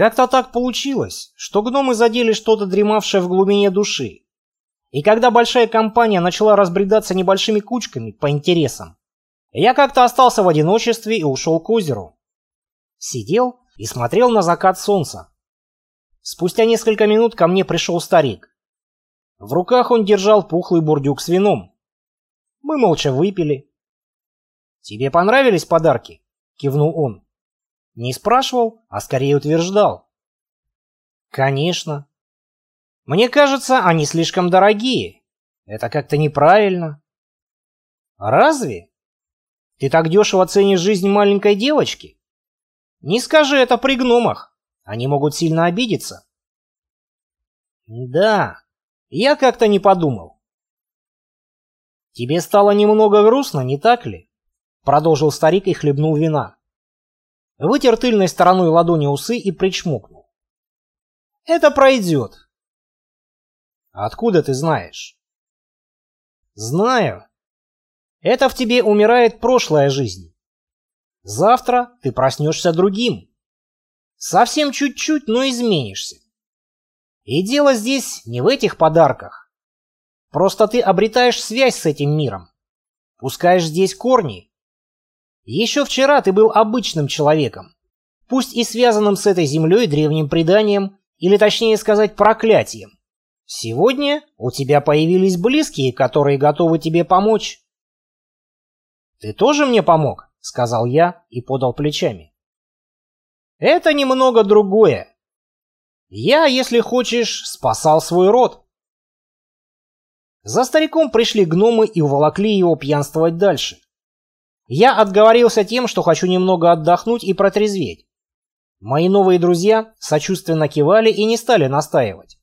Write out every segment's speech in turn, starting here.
Как-то так получилось, что гномы задели что-то дремавшее в глубине души. И когда большая компания начала разбредаться небольшими кучками по интересам, я как-то остался в одиночестве и ушел к озеру. Сидел и смотрел на закат солнца. Спустя несколько минут ко мне пришел старик. В руках он держал пухлый бурдюк с вином. Мы молча выпили. «Тебе понравились подарки?» — кивнул он. Не спрашивал, а скорее утверждал. «Конечно. Мне кажется, они слишком дорогие. Это как-то неправильно». «Разве? Ты так дешево ценишь жизнь маленькой девочки? Не скажи это при гномах. Они могут сильно обидеться». «Да, я как-то не подумал. «Тебе стало немного грустно, не так ли?» Продолжил старик и хлебнул вина. Вытер тыльной стороной ладони усы и причмокнул. «Это пройдет». «Откуда ты знаешь?» «Знаю. Это в тебе умирает прошлая жизнь. Завтра ты проснешься другим. Совсем чуть-чуть, но изменишься. И дело здесь не в этих подарках. Просто ты обретаешь связь с этим миром. Пускаешь здесь корни. Еще вчера ты был обычным человеком, пусть и связанным с этой землей древним преданием, или точнее сказать проклятием. Сегодня у тебя появились близкие, которые готовы тебе помочь. «Ты тоже мне помог?» — сказал я и подал плечами. «Это немного другое. Я, если хочешь, спасал свой род. За стариком пришли гномы и уволокли его пьянствовать дальше. Я отговорился тем, что хочу немного отдохнуть и протрезветь. Мои новые друзья сочувственно кивали и не стали настаивать.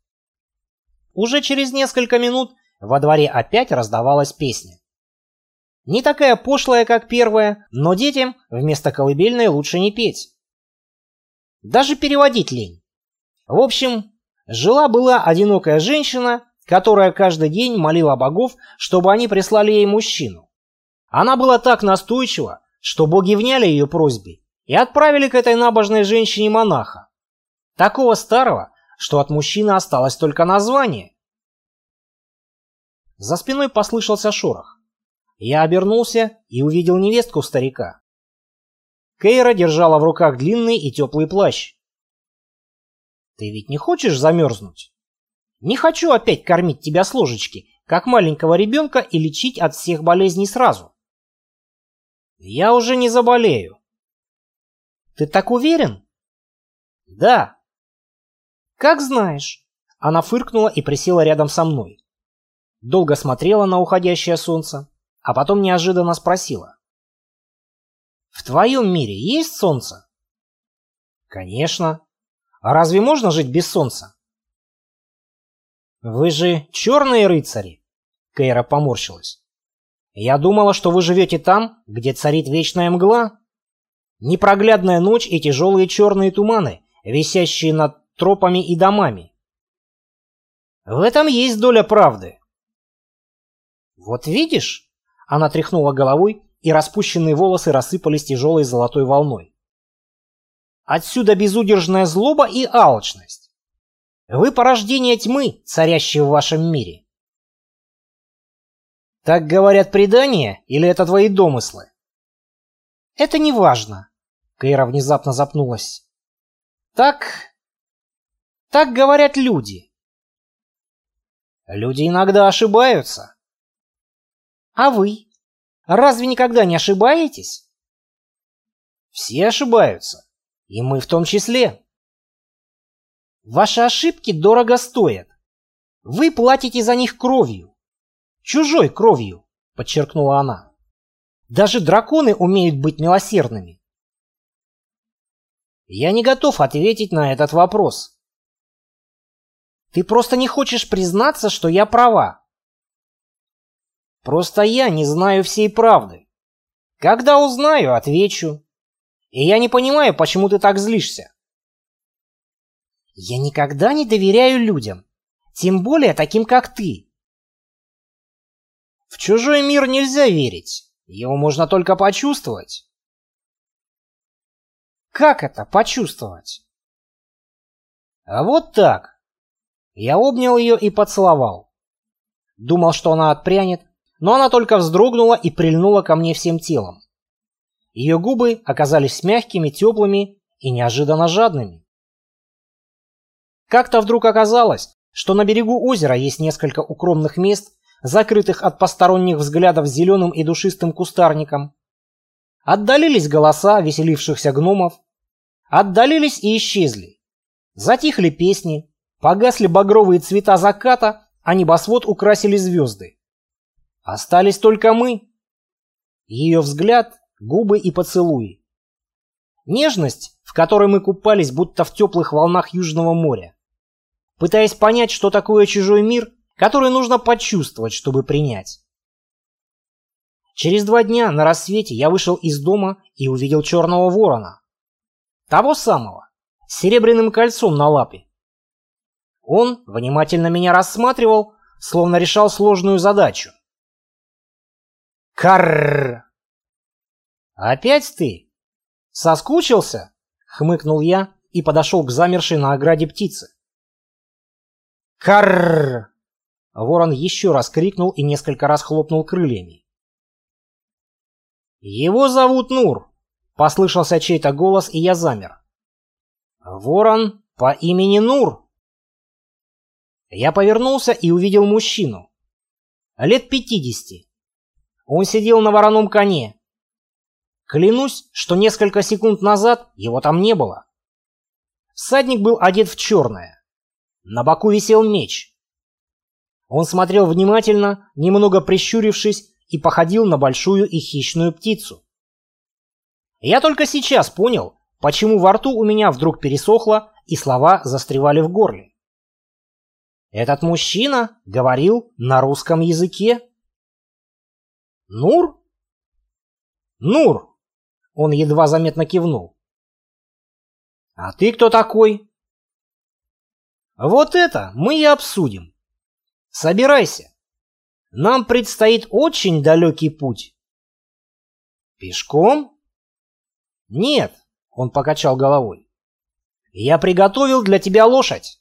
Уже через несколько минут во дворе опять раздавалась песня. Не такая пошлая, как первая, но детям вместо колыбельной лучше не петь. Даже переводить лень. В общем, жила-была одинокая женщина, которая каждый день молила богов, чтобы они прислали ей мужчину. Она была так настойчива, что боги вняли ее просьбе и отправили к этой набожной женщине монаха. Такого старого, что от мужчины осталось только название. За спиной послышался шорох. Я обернулся и увидел невестку старика. Кейра держала в руках длинный и теплый плащ. Ты ведь не хочешь замерзнуть? Не хочу опять кормить тебя с ложечки, как маленького ребенка, и лечить от всех болезней сразу. Я уже не заболею. Ты так уверен? Да. Как знаешь. Она фыркнула и присела рядом со мной. Долго смотрела на уходящее солнце, а потом неожиданно спросила. В твоем мире есть солнце? Конечно. А разве можно жить без солнца? Вы же черные рыцари, Кейра поморщилась. Я думала, что вы живете там, где царит вечная мгла. Непроглядная ночь и тяжелые черные туманы, висящие над тропами и домами. В этом есть доля правды. Вот видишь? Она тряхнула головой, и распущенные волосы рассыпались тяжелой золотой волной. Отсюда безудержная злоба и алчность. Вы порождение тьмы, царящей в вашем мире. Так говорят предания или это твои домыслы? Это не важно. Кейра внезапно запнулась. Так... Так говорят люди. Люди иногда ошибаются. А вы? Разве никогда не ошибаетесь? Все ошибаются. И мы в том числе. Ваши ошибки дорого стоят. Вы платите за них кровью. Чужой кровью, подчеркнула она. Даже драконы умеют быть милосердными. Я не готов ответить на этот вопрос. Ты просто не хочешь признаться, что я права. Просто я не знаю всей правды. Когда узнаю, отвечу. И я не понимаю, почему ты так злишься. Я никогда не доверяю людям, тем более таким, как ты. В чужой мир нельзя верить, его можно только почувствовать. Как это почувствовать? А вот так. Я обнял ее и поцеловал. Думал, что она отпрянет, но она только вздрогнула и прильнула ко мне всем телом. Ее губы оказались мягкими, теплыми и неожиданно жадными. Как-то вдруг оказалось, что на берегу озера есть несколько укромных мест, закрытых от посторонних взглядов зеленым и душистым кустарником. Отдалились голоса веселившихся гномов, отдалились и исчезли. Затихли песни, погасли багровые цвета заката, а небосвод украсили звезды. Остались только мы. Ее взгляд, губы и поцелуи. Нежность, в которой мы купались, будто в теплых волнах Южного моря. Пытаясь понять, что такое чужой мир, который нужно почувствовать, чтобы принять. Через два дня на рассвете я вышел из дома и увидел черного ворона. Того самого, с серебряным кольцом на лапе. Он внимательно меня рассматривал, словно решал сложную задачу. Карр! Опять ты? Соскучился? Хмыкнул я и подошел к замершей на ограде птице. Карр! Ворон еще раз крикнул и несколько раз хлопнул крыльями. «Его зовут Нур!» — послышался чей-то голос, и я замер. «Ворон по имени Нур!» Я повернулся и увидел мужчину. Лет пятидесяти. Он сидел на вороном коне. Клянусь, что несколько секунд назад его там не было. Всадник был одет в черное. На боку висел меч. Он смотрел внимательно, немного прищурившись, и походил на большую и хищную птицу. Я только сейчас понял, почему во рту у меня вдруг пересохло и слова застревали в горле. Этот мужчина говорил на русском языке. «Нур?» «Нур!» Он едва заметно кивнул. «А ты кто такой?» «Вот это мы и обсудим. Собирайся. Нам предстоит очень далекий путь. Пешком? Нет, он покачал головой. Я приготовил для тебя лошадь.